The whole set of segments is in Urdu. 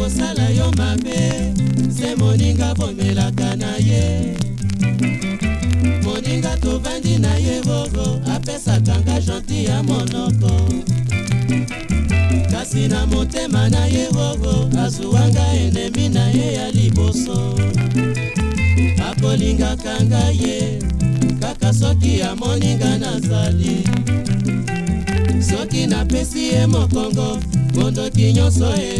گے گان پیسی مک تنہ سائے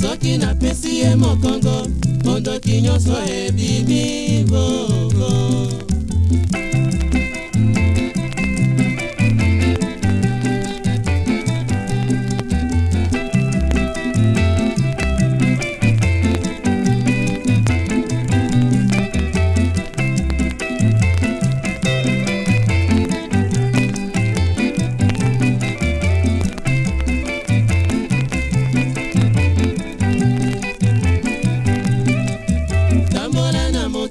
سکین آپ سیے مکنگ بند تنگا سہ دیمی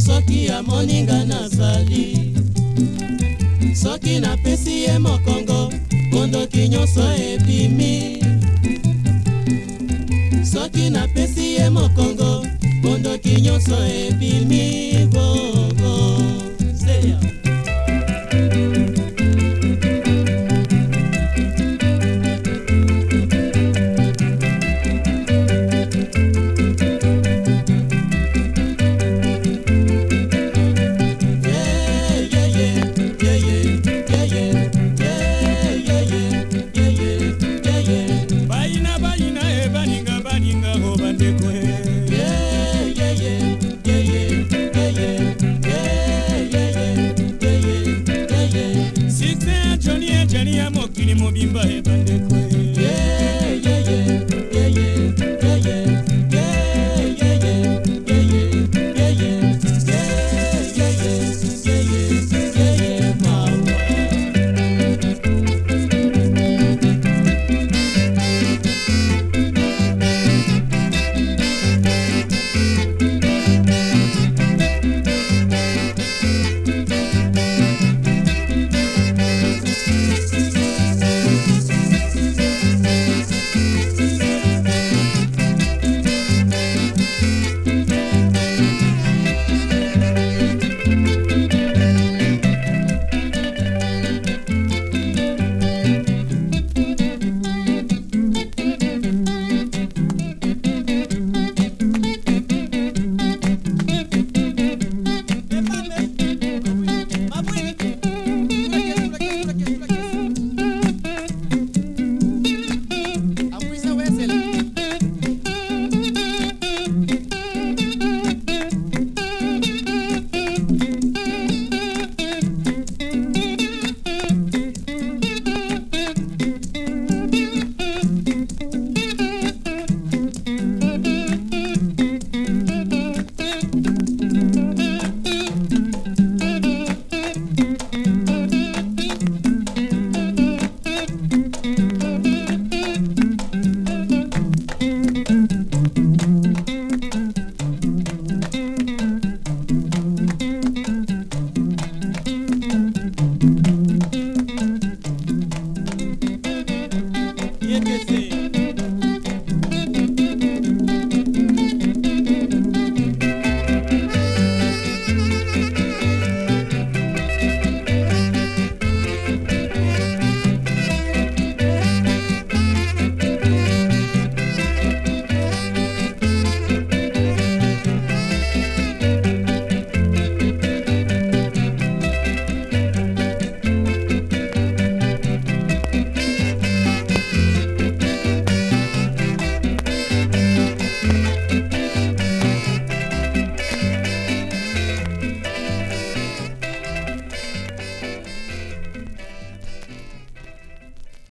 سکین پیسی سکین آپ گند سہی گ بھی